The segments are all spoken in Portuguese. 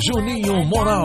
Juninho Moral.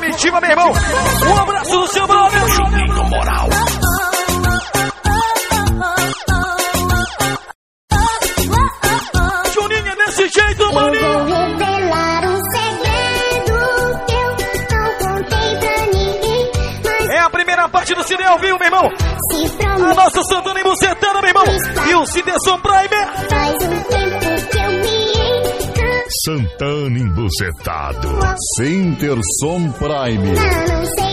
comitiva, meu irmão. Um abraço do seu brother. Juninho Moral. Juninho é desse jeito, maninho. É parte do Cine ao vivo, meu irmão. A nossa Santana e Bucetana, meu irmão. E o Cine Prime. Não sei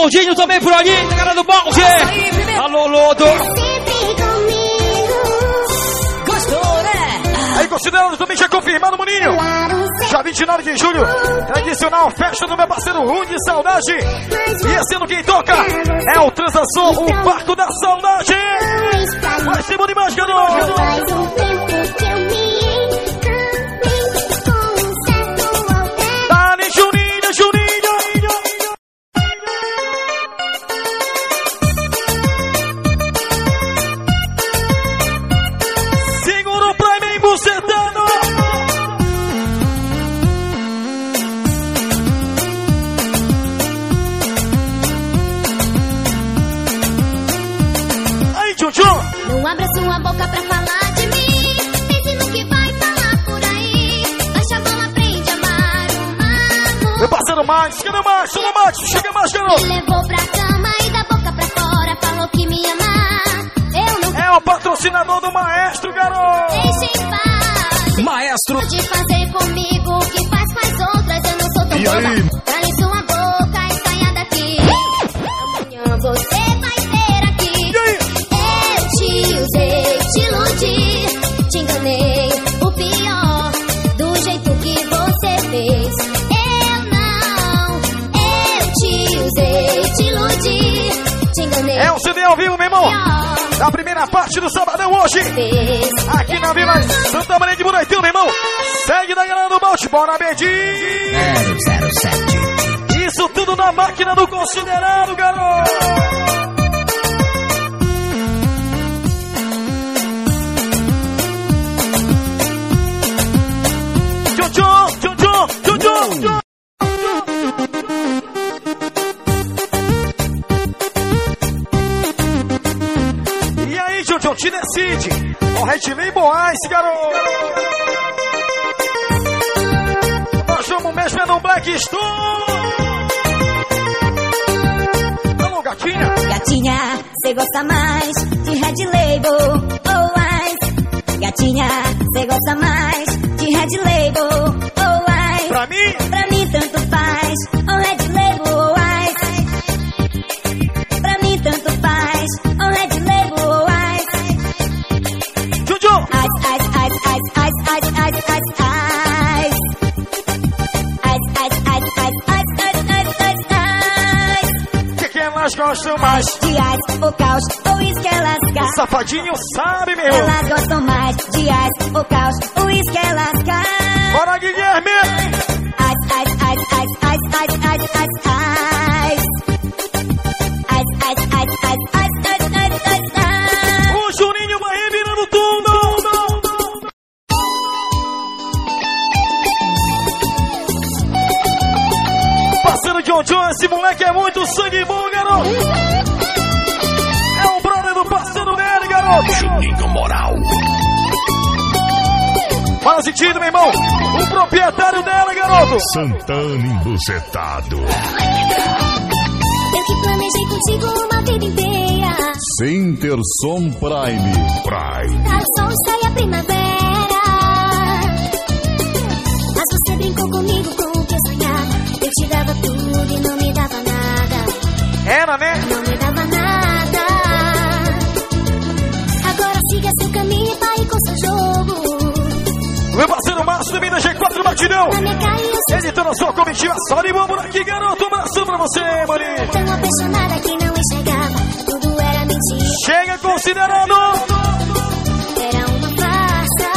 Lodinho também por ali, na cara do balde. Alô, Lodo. Aí, considerando também já confirmado, Maninho. Já 29 de julho, tradicional festa do meu parceiro Ruim de Saudade. E esse ano quem toca é o Transação, o Barco da Saudade. Vai ser bom demais, patrocinador do maestro, garoto. Deixa em paz. Maestro. Pode fazer comigo o que faz com as outras, eu não sou tão e boba. Aí? Primeira parte do Sabadão hoje. Aqui na Vila Santa Maria de Buraitão, meu irmão. Segue da galera do Bolt, bora Bedi. 007. Isso tudo na máquina do considerado, garoto. Tchau, tchau, tchau, tchau, tchau, tchau. Decide. O Redley Boaz, garoto. Nós vamos mexer no Black Stone. Alô, gatinha. Gatinha, cê gosta mais de Red Label ou Ice? Gatinha, cê gosta mais de Red Label ou Ice? Pra mim? Pra mim tanto faz, gostam mais? De ice ou caos, ou elas querem. Safadinho sabe, meu. Elas gostam mais de ice ou caos, ou querem. Bora, Guilherme. Fala sentido, meu irmão. O proprietário dela, garoto. Santana embucetado. Eu que planejei contigo uma vida inteira. Centerson Prime. Prime. Para o sol sai a primavera. Mas você brincou comigo com o que eu sonhava. Eu te dava tudo e não me dava nada. Era, né? Não me dava nada. Agora siga seu caminho e pare com seu jogo. Batidão. Ele tá na sua comitiva. Só de bom aqui, garoto. Um abraço pra você, maninho. tão apaixonada que não enxergava. Tudo era mentira. Chega considerando. Era uma farsa.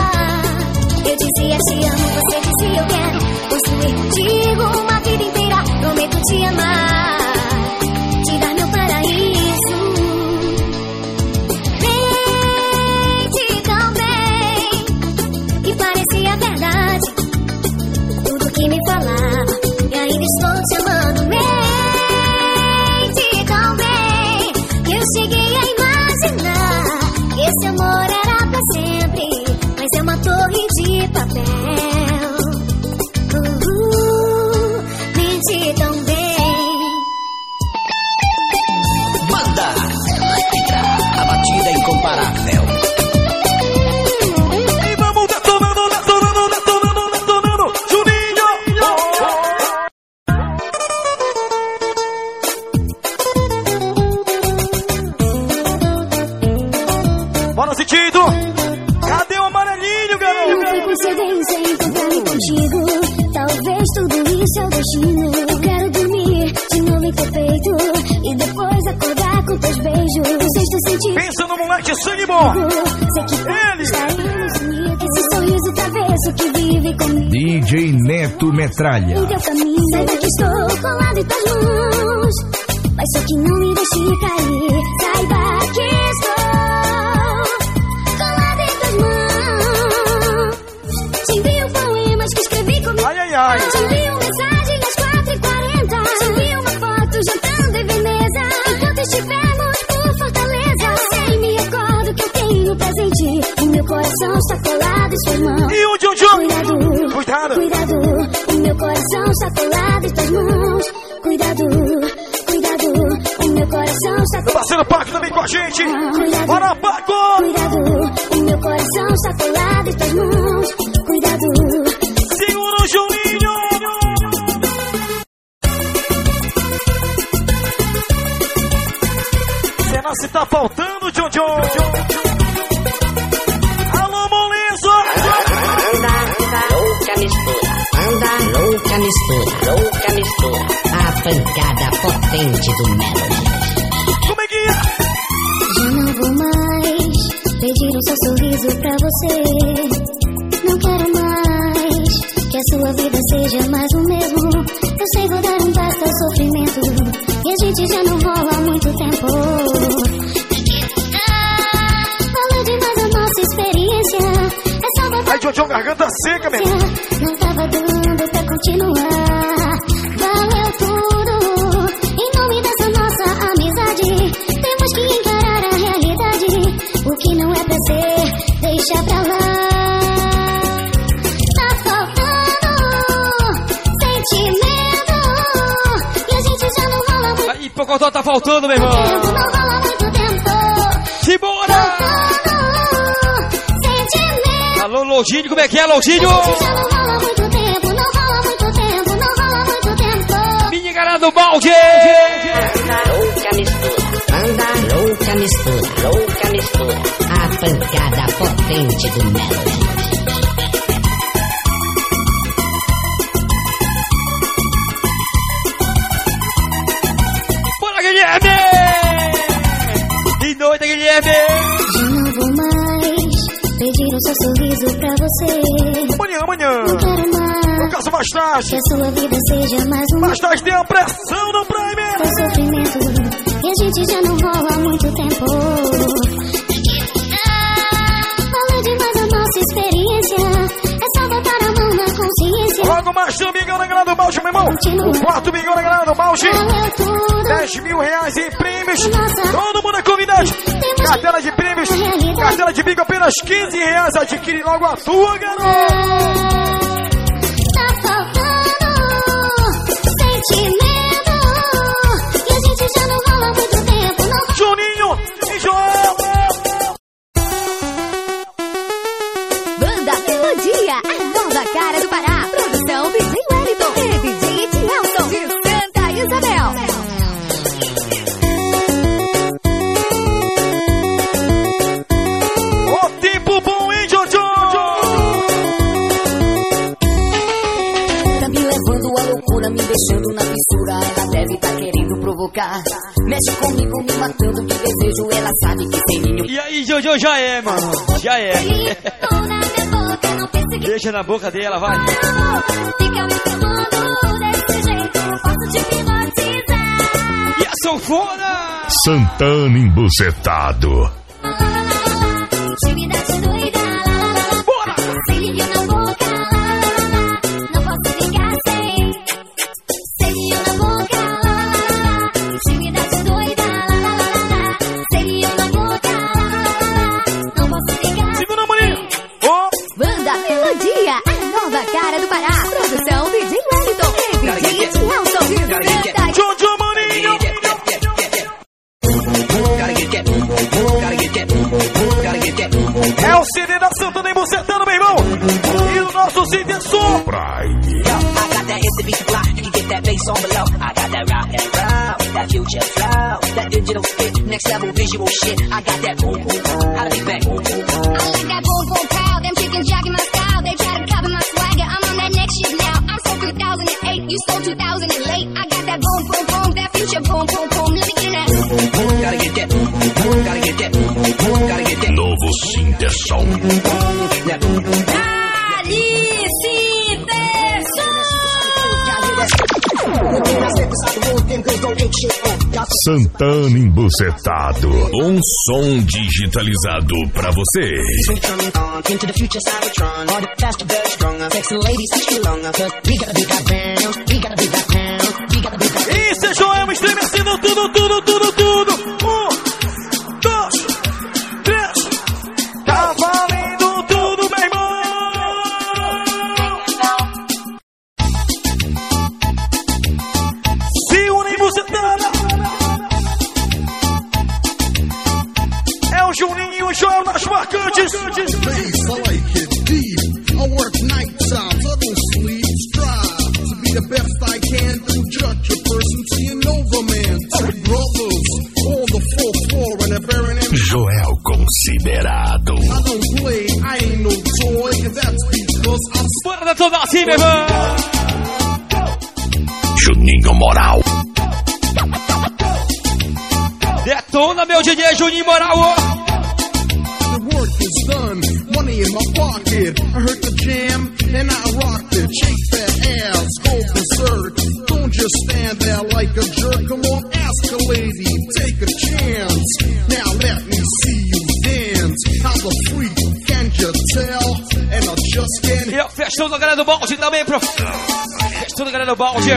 Eu dizia te amo, você dizia eu quero. Construir contigo uma vida inteira. Prometo te amar. Pensa no moleque sangue bom. Sei que Ele. está indo Esse sorriso travesso que vive comigo. DJ Neto Metralha. Em teu caminho, saiba que estou colado em tuas mãos. Mas só que não me deixe cair. Saiba que estou colado em tuas mãos. Te envio poemas que escrevi comigo. Ai, ai, ai. Te envio mensagem às 4h40. Te envio uma foto jantando em Veneza. Enquanto estivermos coração está colado em suas mãos. E o Juju. Cuidado, Cuidado. cuidado, o meu coração está colado em tuas mãos. Cuidado, cuidado, o meu coração está Meu colado. parceiro Paco também com a gente. Cuidado, Bora, Paco. cuidado, o meu coração está colado em tuas mãos. Cuidado, Segura o Juninho. Será se tá faltando, Jojo? Alô, mistura, louca mistura. A pancada potente do Melody. Como é que é? já não vou mais pedir um só sorriso pra você. Não quero mais que a sua vida seja mais o mesmo. Eu sei, vou dar um basta ao sofrimento. E a gente já não rola há muito tempo. Falou demais a nossa experiência. É Aí, Jojo, garganta seca, meu irmão continuar. Valeu tudo, em nome dessa nossa amizade. Temos que encarar a realidade. O que não é prazer, deixa pra lá. Tá faltando sentimento. E a gente já não rola muito. Aí, Pocotó tá faltando, meu irmão. que fala Alô, Logínio, como é que é, Logínio? Balde! Louca mistura. Banda louca mistura. Louca mistura. A pancada potente do Melody. Bora, Guilherme! De noite, Guilherme! Um só sorriso pra você. Amanhã, amanhã! Não quero mais No caso mais tarde! que a sua vida seja mais uma Mais tarde tem a pressão no Prime! foi sofrimento. E a gente já não rola há muito tempo. Logo mais tem o Mingão na galera do balde, meu irmão! Quarto Mingão na galera do balde! Valeu tudo. 10 mil reais em prêmios! Todo mundo é convidado! Cartela de prêmios! Cartela de bingo apenas 15 reais! Adquire logo a tua, garoto! Tá faltando sentimento. Provocar. Mexe comigo, me matando de desejo. Ela sabe que sem mim eu E aí, Jojo, já é, mano. Já é. Boca, Deixa na boca dela, vai. Fica me desse jeito. Eu posso te hipnotizar. E a sanfona? Santana embucetado. Melodia, a nova cara do Pará. Produção DJ Wellington e DJ Nelson Santa Jojo, maninho. É o CD da Santana embucetando, meu irmão. E o nosso CD som. Prime. I got that hit the beat fly, you get that bass on below. I got that rock and roll, that future flow, that digital spit, next level visual shit. I got that boom boom boom, how they bang boom boom boom. I like that You stole 2008. I got that boom boom boom. That future boom boom boom. Let me get that. Gotta get that, gotta get that, gotta get that. Novo Sinterson. Now, be that bounce, we gotta be that Isso Joel estremecendo tudo, tudo, tudo, tudo. Joel nas marcantes. bass, galera do balde.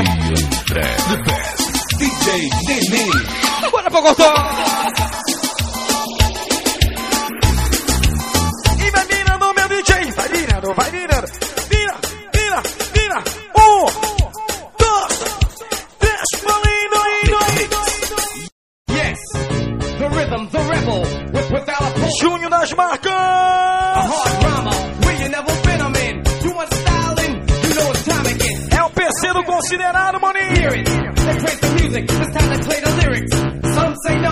DJ Nenê. Bora pra Gotó.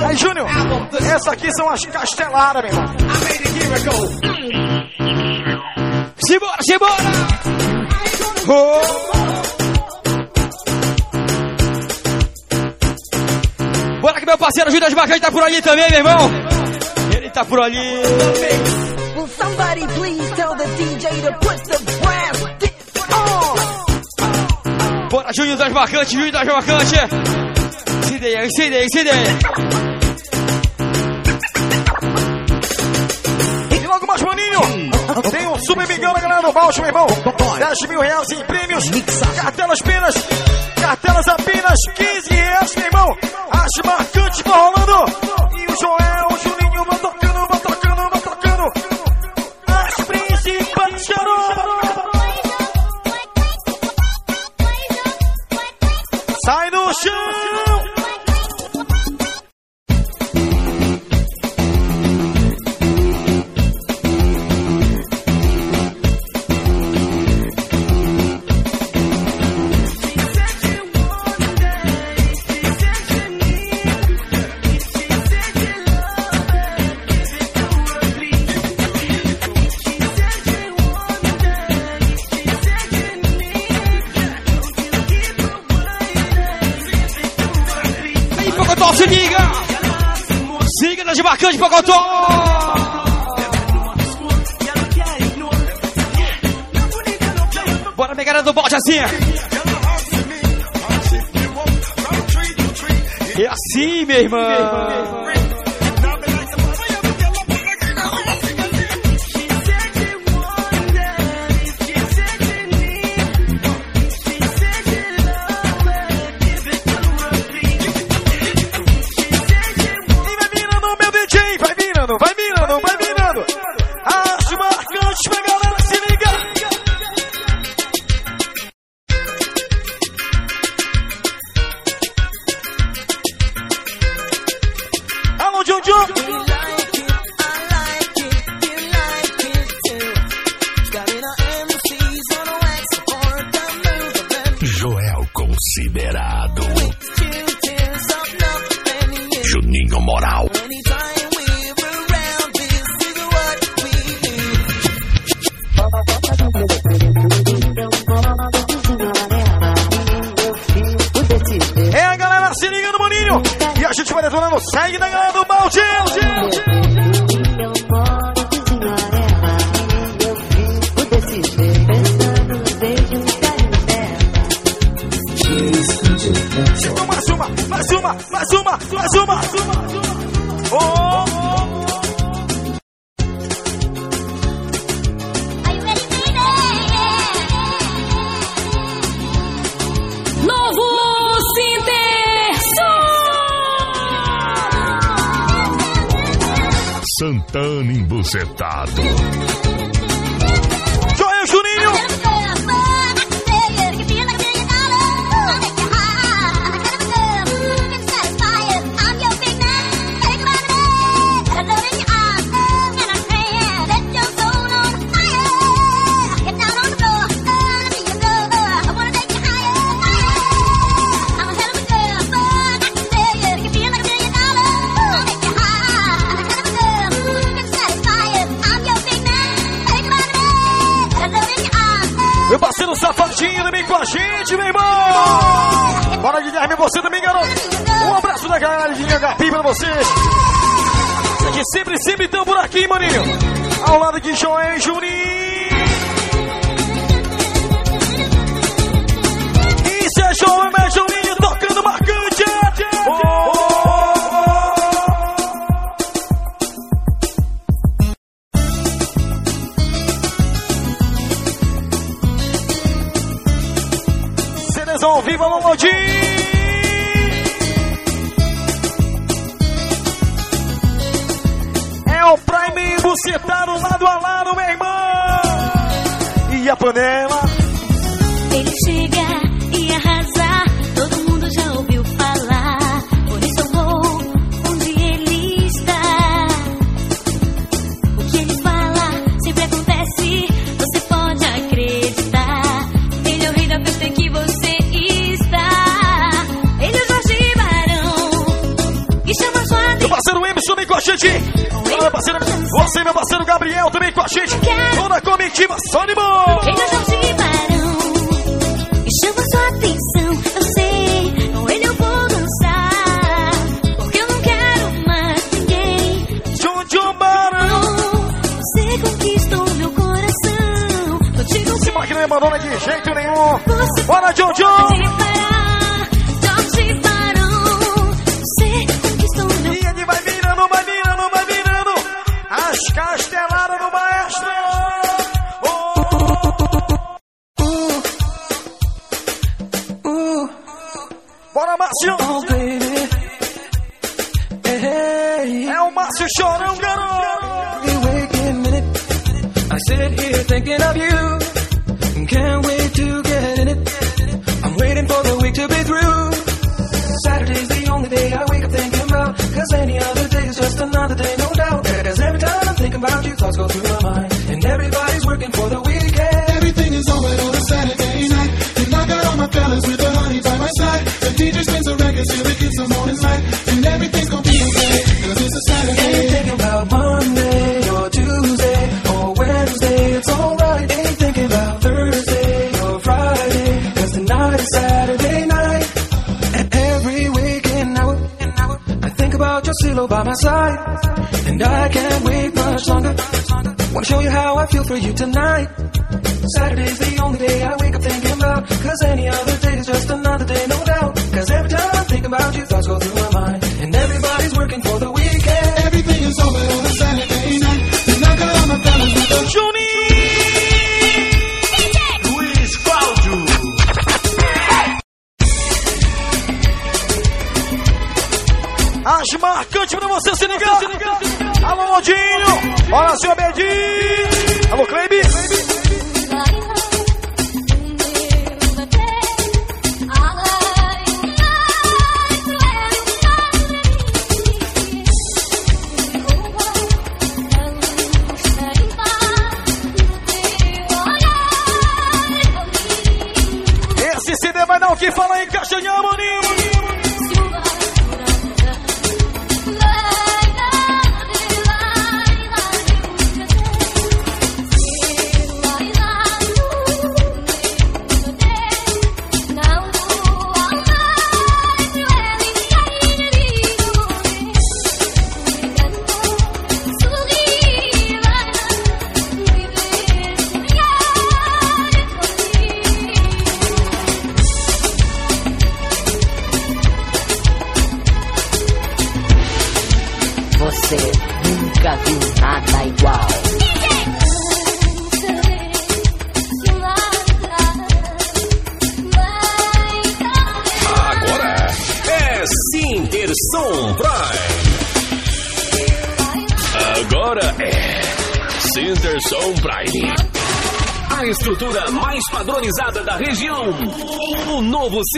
Aí, Júnior, essas aqui são as casteladas, meu irmão. Simbora, simbora! Oh. Bora que meu parceiro Judas Bacante tá por ali também, meu irmão. Ele tá por ali. Will somebody please tell the DJ to put the brass on? Bora, Júnior das Marcantes, Júnior das Marcantes. Incidei, incidei, incidei. E logo mais, maninho, tem um super migão na galera do Balcho, meu irmão. 10 mil reais em prêmios, cartelas penas, cartelas apenas 15 reais, meu irmão. As marcantes rolando. E o Joel, o Juninho Siga nas Marcantes, Pocotó! Bora, pegada do bote assim! É assim, meu irmão! Santana Lodi. É o Prime bucetado lado a lado, meu irmão. E a panela. Gente. Meu parceiro, você, meu parceiro Gabriel, também com a gente. Toda a comitiva, só de boa. Ele é Jorge Barão e chama sua atenção. Eu sei, com ele eu vou dançar. Porque eu não quero mais ninguém. Jojo Barão. Você conquistou meu coração. Contigo Se máquina não abandona de jeito nenhum. Bora, Jojo. Bora, Márcio. Oh, é o Márcio Chorão, garoto. I sit here thinking of you. Can't wait to get in it. I'm waiting for the week to be through. Saturday's the only day I wake up thinking about. Cause any other day is just another day, by my side. And I can't wait much longer. Wanna show you how I feel for you tonight. Saturday's the only day I wake up thinking about. Cause any other day is just another day, no doubt. Senhor Bedinho.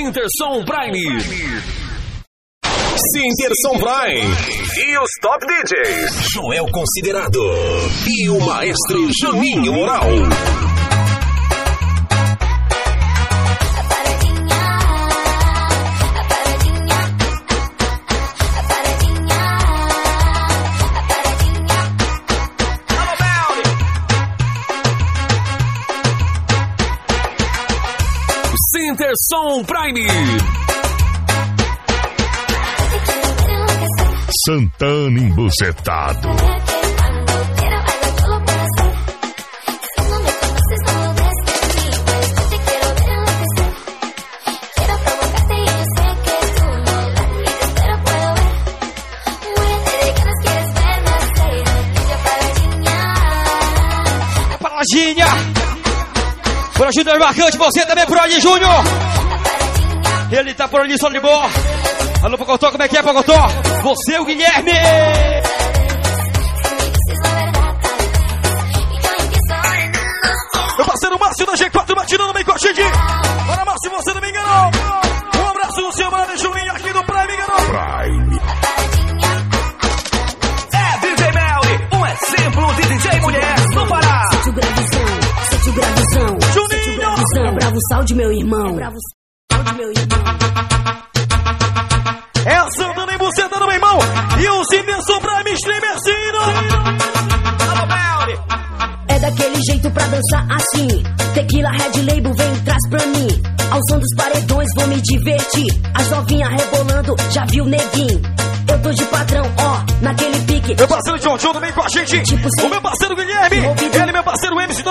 Sinterson Prime. Sinterson Prime. E os top DJs. Joel Considerado. E o maestro Juninho Moral. Sinterson Prime. Santana embucetado. Paladinha! Por ajuda marcante, você também por ali, Júnior! Ele tá por ali, só de boa! Alô, Pocotó, como é que é, Pocotó? Você, o Guilherme! Meu parceiro Márcio da G4 batidando bem com a gente. Bora, Márcio, você não me enganou. Um abraço do seu mano Juninho aqui do Prime, enganou. Prime. É DJ Melly, um exemplo de DJ mulher no Pará. Sente o gravizão, sente o gravizão. Juninho! É bravo sal de meu irmão. É bravo feito pra dançar assim. Tequila Red Label vem traz pra mim. Ao som dos paredões vou me divertir. As novinhas rebolando, já viu neguinho? Eu tô de padrão, ó, naquele pique. Meu parceiro John John também com a gente. Tipo o meu parceiro Guilherme. Ele,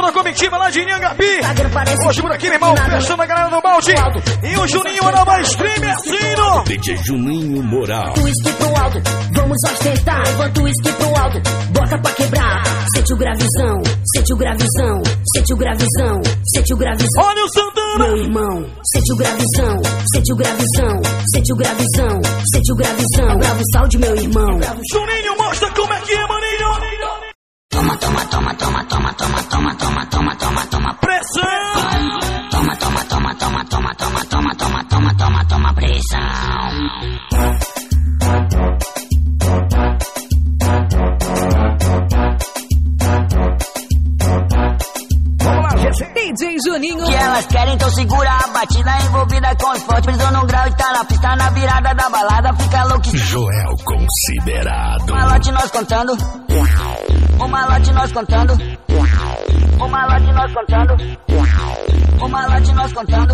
toda a comitiva lá de Inhangapi. Hoje por aqui, meu irmão, fechando a galera do balde. E o Juninho era mais stream assino. DJ Juninho Moral. Tu esqui pro alto, vamos ostentar. Levanta o esqui pro alto, bota pra quebrar. Sente o gravizão, sente o gravizão, sente o gravizão, sente o gravizão. Olha o Santana! Meu irmão, sente o gravizão, sente o gravizão, sente o gravizão, sente o gravizão. Gravo o sal de meu irmão. Juninho, mostra como é que é, maninho! Toma, toma, toma, toma, toma, toma, toma, toma, toma, toma, toma. Pressão! Toma, toma, toma, toma, toma, toma, toma, toma, toma, toma, toma, pressão. DJ Juninho. que elas querem, então segura a batida envolvida com os fortes. Prisão no grau e tá na pista, na virada da balada, fica louco. Joel Considerado. Malote nós contando. O malote nós contando. O malote nós contando. O malote nós contando.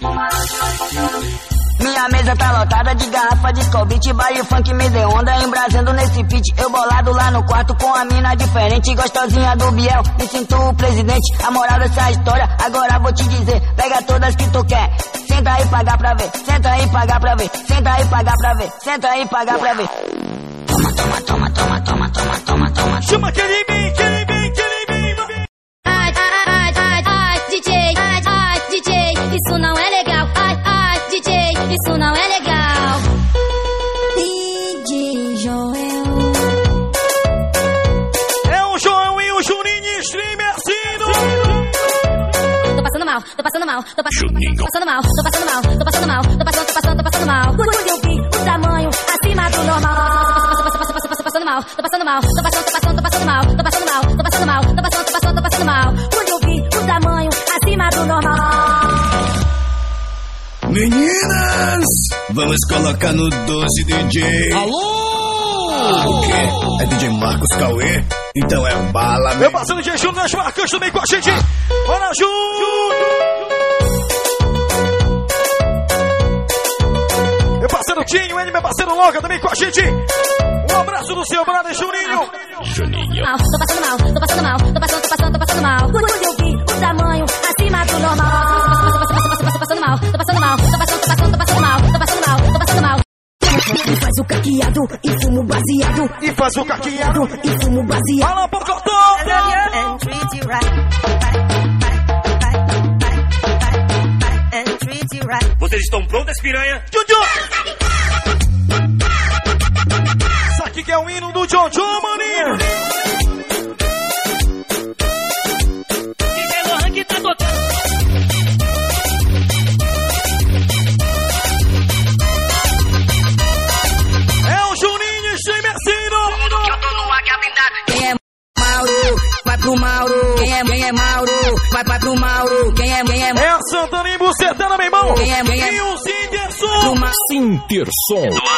O malote nós contando. Minha mesa tá lotada de garrafa de Scobit, baile funk me deu onda, embrasando nesse pitch. Eu bolado lá no quarto com a mina diferente, gostosinha do Biel, me sinto o presidente. A moral dessa história, agora vou te dizer, pega todas que tu quer. Senta aí pagar pra ver, senta aí pagar pra ver, senta aí pagar pra ver, senta aí pagar pra ver. Toma, toma, toma, toma, toma, toma, toma, toma. Chama aquele bem, aquele bem, aquele bem. Ai, ai, ai, ai, ai, DJ, ai, ai, DJ, isso não é legal. Ai, ai, DJ, isso não é legal. DJ Joel. É o Joel e o Juninho stream assino. Tô passando mal, tô passando mal, tô passando, tô passando mal, tô passando mal, tô passando mal, tô passando, tô passando, tô passando mal. Mal, tô passando mal, tô passando, tô passando, tô passando mal, tô passando mal, tô passando mal, tô passando, tô passando, tô passando mal. Quando eu vi o tamanho acima do normal. Meninas, vamos colocar no 12 DJ. Alô! O quê? É DJ Marcos Cauê? Então é bala, Meu parceiro DJ Júnior das Marcas também com a gente. Bora, Júnior! Meu parceiro Tinho, ele, meu parceiro Loga também com a gente. Um abraço do seu brother Juninho. Juninho. Mal, tô passando mal, tô passando mal, tô passando, tô passando, tô passando mal. Quando eu vi o tamanho acima do normal. Tô passando mal, tô passando mal, tô passando, tô passando, tô passando mal, tô passando mal, tô passando mal. E faz o caqueado e fumo baseado. E faz o caqueado. E fumo baseado. Fala, right. Vocês estão prontas, piranha? Sinterson.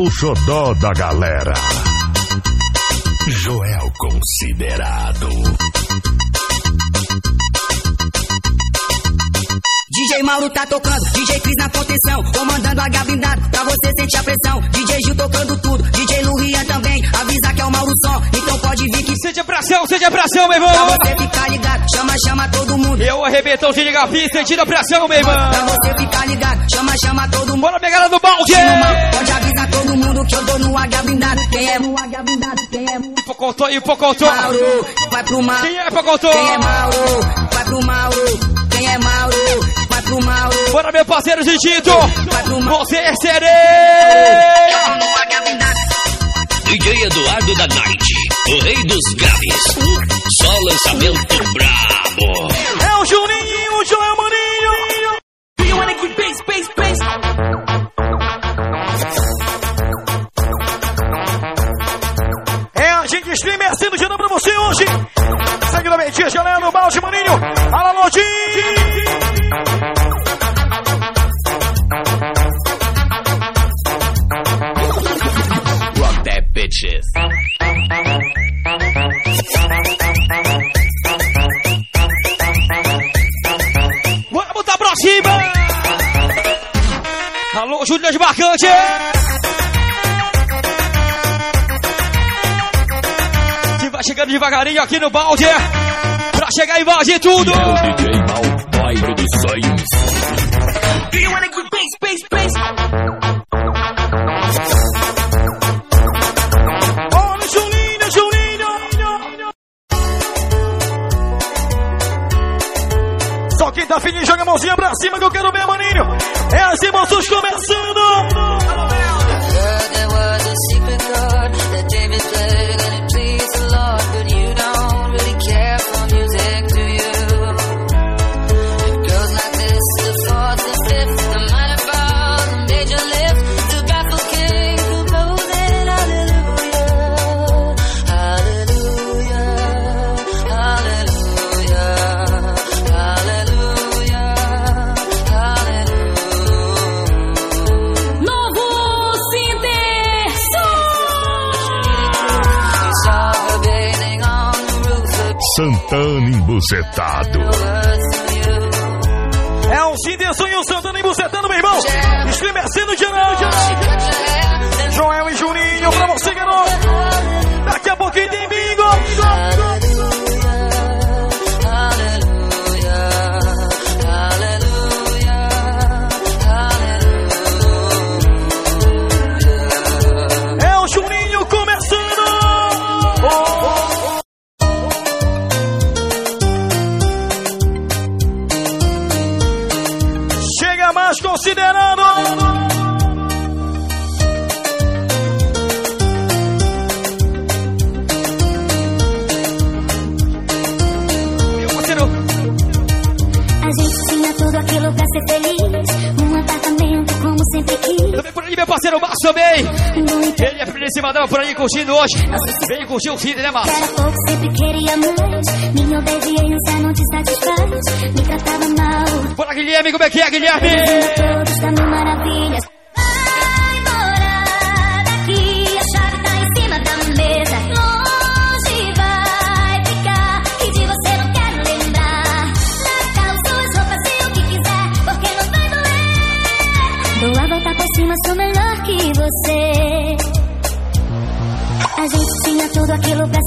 O xodó da galera. Joel Considerado. DJ Mauro tá tocando, DJ Cris na proteção, comandando a blindado pra você sentir a pressão. DJ Gil tocando tudo, DJ Luian também, avisa que é o Mauro som, então pode vir que Sente a pressão, sente a pressão, meu irmão. pra você ficar ligado, chama, chama todo mundo. Eu arrebentão de Gapi, sentindo a pressão, meu irmão. Pra você ficar ligado, chama, chama todo mundo. Bora pegar do balde. Pode avisar todo mundo que eu dou no H blindado. Quem é no H blindado? Quem é Pocotó e Pocotó. Mauro? Vai pro Mauro. Quem é Pocotó? Quem é Mauro? Vai pro Mauro. Quem é Mauro? Vai pro Mauro. Bora, meu parceiro Gigito. Vai pro Mauro. Você é sereia. No. DJ Eduardo da Night, o rei dos games. Só lançamento brabo. É o Juninho, o Joel Maninho. You o get bass, bass. É a gente streamer sendo girando pra você hoje. Sangue da meia-dia, gelando, balde, Maninho. Fala, Lodinho. bitches. Júnior de Marcante! Que vai chegando devagarinho aqui no balde pra chegar e invadir tudo! E é o DJ Mal, baile de sonhos. Quem tá joga a mãozinha pra cima que eu quero ver, maninho. É as emoções começando. Embucetado. É o Cinderson e o Santana embucetando, meu irmão. Estremecendo geral. Joel e meu parceiro Márcio também. Ele é principadão por aí curtindo hoje. Vem curtir o fim, né, Márcio? Era pouco, sempre queria mais. Minha obediência não te satisfaz. Me tratava mal. Bora, Guilherme, como é que é, Guilherme? Todos maravilhas.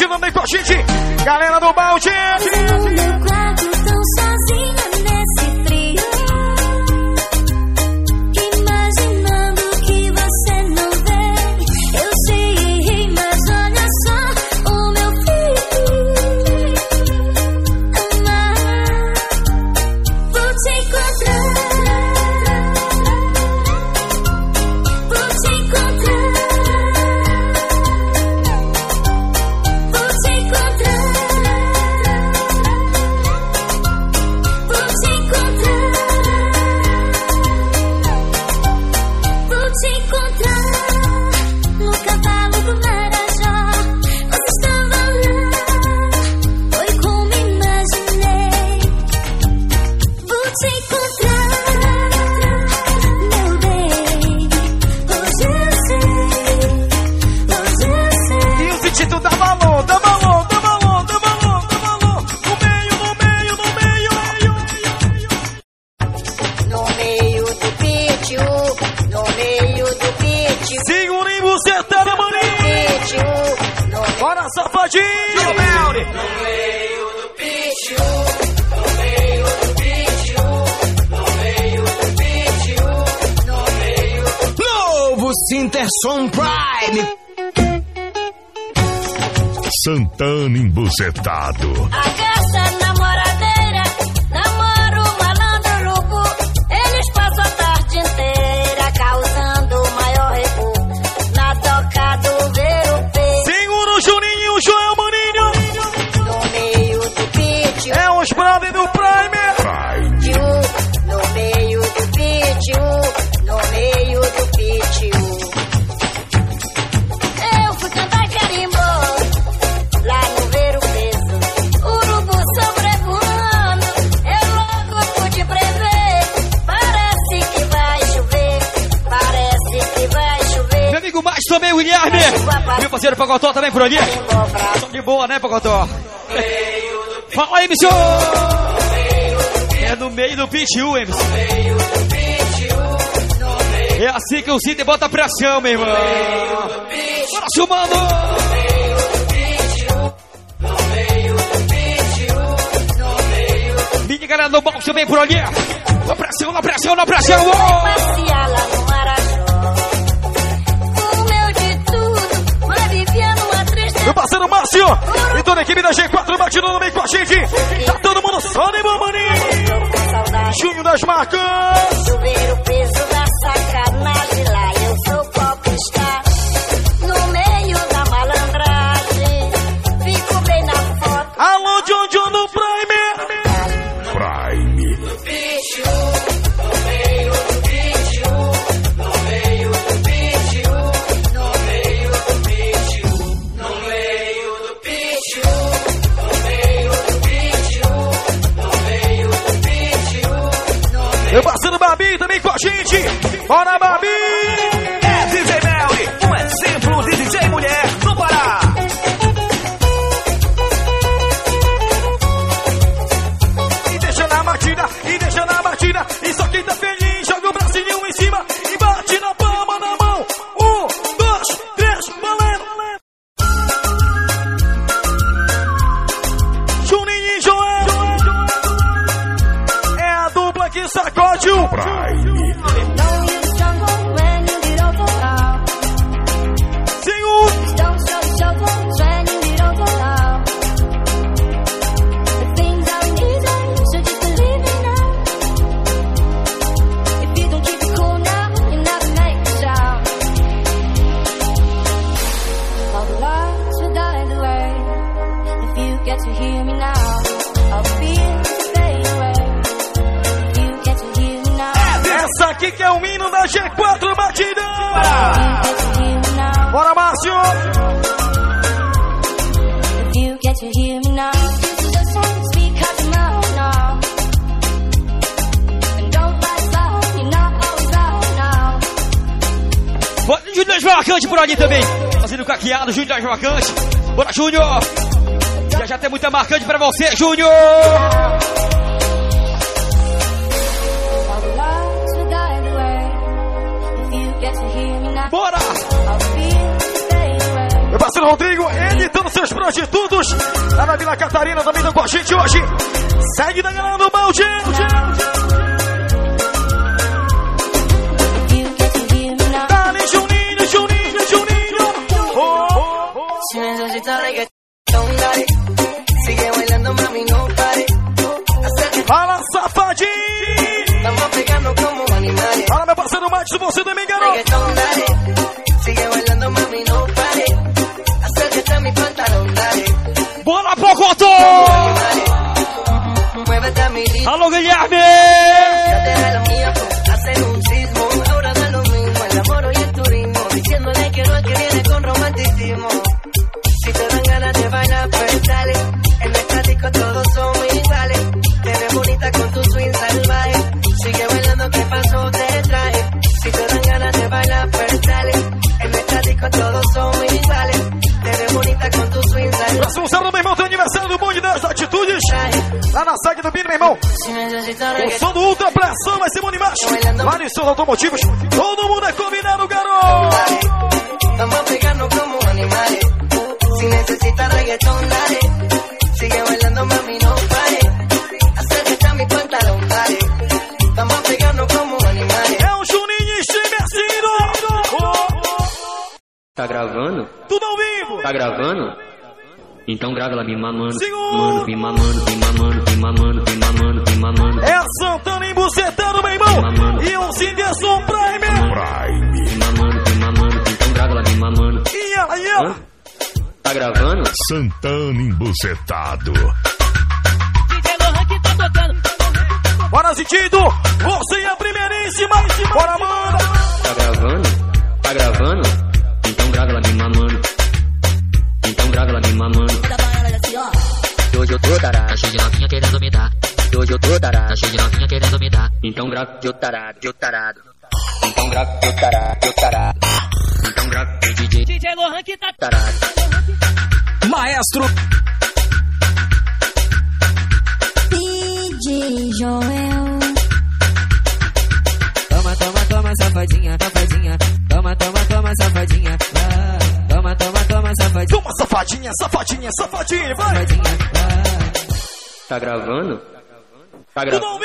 hein? Toda a comitiva também com a gente. Galera Som Prime. Santana embucetado. A caça Pocotó também por ali? De boa, né, Pocotó? Fala aí, bicho! É no meio do pitch, hein. É assim que eu sinto e bota pressão, meu irmão. Bora, chumando! Minha galera do box também por ali. Na pressão, na pressão, na pressão. Oh! Meu parceiro Márcio e toda a equipe da G4 batendo no meio com a gente. Tá todo mundo só né, de maninho. Junho das Marcas. Bora, marcante para você, Júnior! Isso você também, garoto. Reggaeton, dale. Sigue bailando, mami, não pare. Acércate a mi pantalón. Bora, Pocotó! Alô, Guilherme! Lá na saga do Bino, meu irmão. O som do Ultra Pressão vai ser Macho. Marisol Automotivos. Todo mundo é combinado, garoto. Estamos pegando como animais. Se necesita reggaeton, dale. Sigue bailando, mami, no pare. Acerta a mi pantalón, dale. Estamos pegando como animais. É o Juninho e Chimercino. Tá gravando? Tudo ao vivo. Tá gravando? Então grava ela me mamando, Senhor! mano, me mamando, me mamando, me mamando, me mamando, me mamando. É Santana embucetando, meu irmão! E o Cinderson Prime! Me mamando, me mamando, então grava ela me mamando. E aí, ó! Hã? Tá gravando? Santana embucetado. Bora, Zitido! Você é a primeiríssima! Bora, manda! Tá gravando? Tá gravando? Tô tarado, cheio de novinha querendo me dar. Hoje eu tô tarado, cheio de novinha querendo me dar. Então grava eu tarado, eu tarado. Então grava eu tarado, eu tarado. Então grava eu DJ. DJ Lohan que tá tarado. Maestro! DJ Joel. Toma, toma, toma, safadinha, safadinha. Toma, toma, toma, safadinha. Safadinha. Toma, safadinha, safadinha, safadinha, vai! Tá gravando? Tá gravando?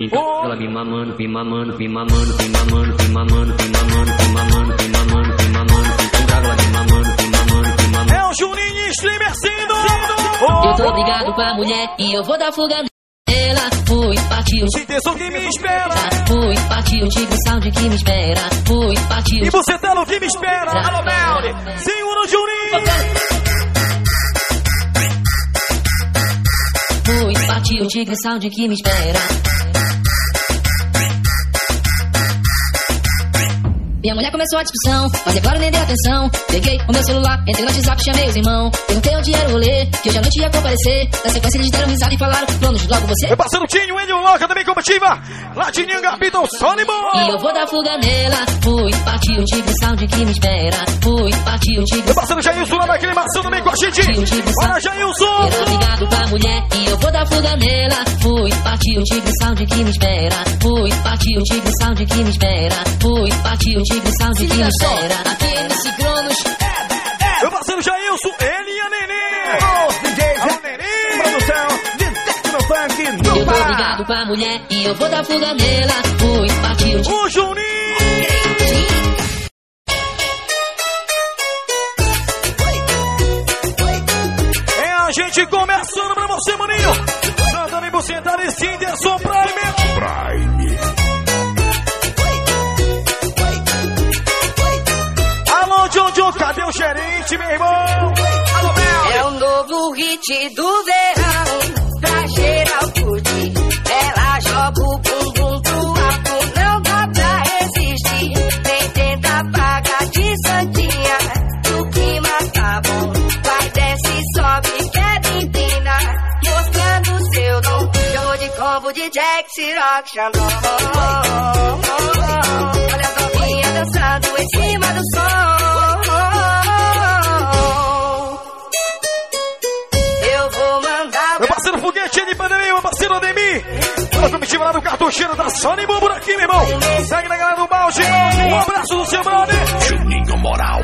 Então ela me mamando, me mamando, me mamando, me mamando, me mamando, me mamando, me mamando, me mamando, me mamando. Então ela me mamando, me mamando, me mamando. É o Juninho Estremecido! Eu tô ligado com a mulher e eu vou dar fuga nela. Fui, partiu. Cinderson que me espera! Fui, partiu, tigre sound que me espera. Fui, partiu. E você tá no que me espera! Alô, Melly! O Juninho! Fui, partiu, tigre sound que me espera. Minha mulher começou a discussão, mas agora nem dei atenção. Peguei o meu celular, entrei no WhatsApp, chamei os irmãos. Perguntei onde era o rolê, que hoje à noite ia comparecer. Na sequência eles deram risada e falaram, planos logo você. Meu parceiro Tinho, ele o Loca também combativa! Latininho, Gabito, Sony E eu vou dar fuga nela. Fui, partiu, tigre sound que me espera. Fui, partiu, tigre Meu parceiro Jailson lá na aclimação também com a gente! Bora, Jailson! Eu tô ligado com a mulher e eu vou dar fuga nela. Fui, partiu, tigre sound que me espera. Fui, partiu, tigre sound que me espera. Fui, partiu, tigre sound que me espera. Aqui nesse Cronos. Meu parceiro Jailson, ele e a Nenê! Os DJs, a Nenê! Produção de Tecno Funk Eu tô ligado com a mulher e eu vou dar fuga nela. Fui, partiu, O Juninho! É a gente começando pra você, maninho! Santana em Bucentada e Cinderson! Prime. Cadê o gerente, meu irmão? Alô, Mel! É o novo hit do verão, pra geral curtir. Ela joga o bumbum pro alto, não dá pra resistir. Nem tenta pagar de santinha, o clima tá bom. Vai, desce, sobe, quer empina, mostrando seu dom. Jogo de combo de Jack, Rock, Xandão. Foguete de Pandemia, meu parceiro Ademir! Pela comitiva lá do cartucheiro da Sony por aqui, meu irmão! Segue na galera do balde! Um abraço do seu brother! Juninho Moral.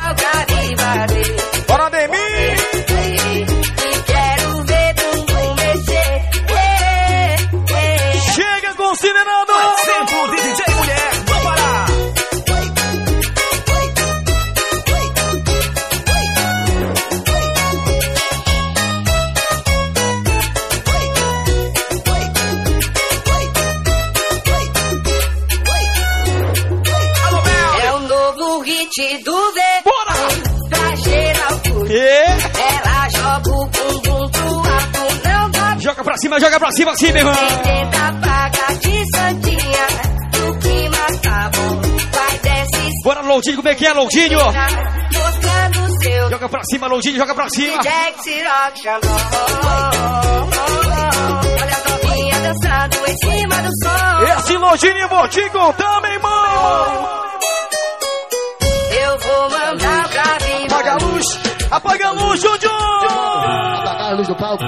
Bora, Ademir! Pra cima, joga pra cima, assim, meu irmão. Bora, Loudinho, como é que é, Loudinho? Joga pra cima, Loudinho, joga pra cima. Jack Rock Xandão. Olha a novinha dançando em cima do som. Esse lojinho vou te contar, meu irmão! Eu vou mandar pra vir. Apaga a luz! Apaga a luz, Jojo! Apagar a luz do palco.